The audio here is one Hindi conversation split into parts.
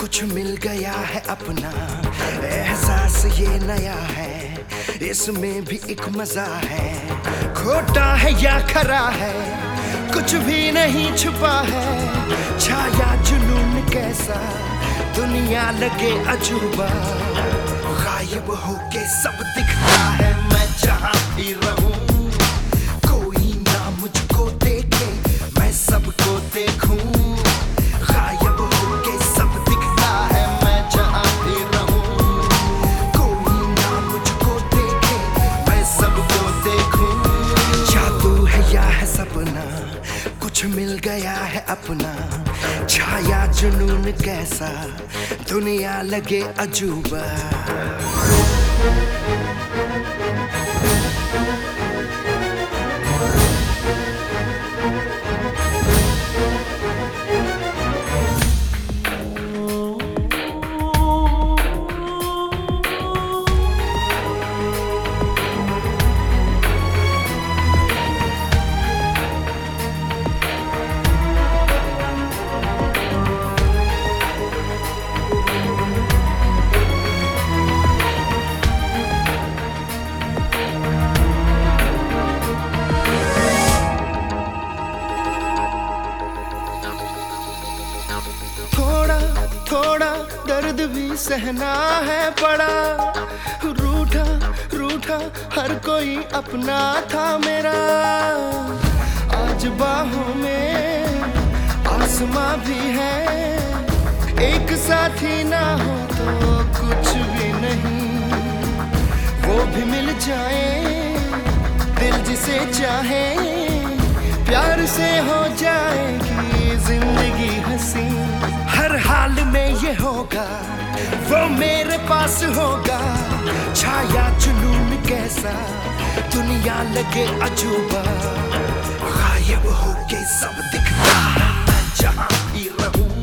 कुछ मिल गया है अपना। एहसास ये नया है, इसमें भी एक मज़ा है। खोटा है या खरा है, कुछ भी नहीं छुपा है। छाया जुनून कैसा, दुनिया लगे अजूबा। गायब होके सब दिखता है, मैं जहाँ भी रहूँ। कुछ मिल गया है अपना। छाया जुनून कैसा? दुनिया लगे अजूबा। थोड़ा थोड़ा दर्द भी सहना है पड़ा। रूठा रूठा हर कोई अपना था मेरा। आज बाहों में आसमां भी है। एक साथी ना हो तो कुछ होगा, वो मेरे पास होगा। छाया जुनून कैसा, दुनिया लगे अजूबा। गायब होके सब दिखता जहाँ भी रहूँ।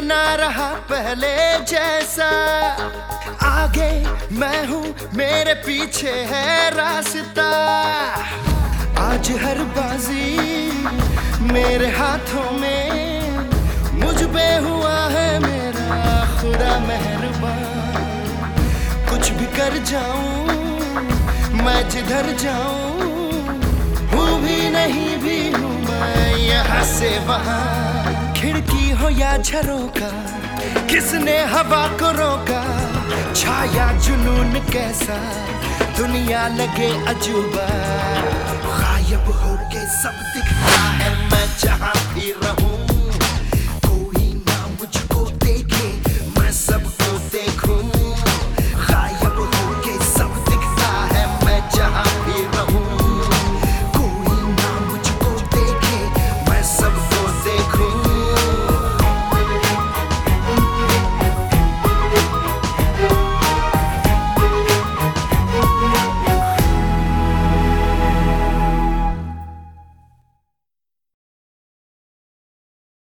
ना रहा पहले जैसा। आगे मैं हूँ, मेरे पीछे है रास्ता। आज हर बाजी मेरे हाथों में, मुझ पे हुआ है मेरा खुदा मेहरबान। कुछ भी कर जाऊँ, मैं जिधर जाऊँ, हूँ भी नहीं, भी हूँ मैं यहाँ से वहाँ। हो या झरोका? किसने हवा को रोका? छाया जुनून कैसा? दुनिया लगे अजूबा। गायब होके सब दिखता है मैं जहाँ भी रहूँ।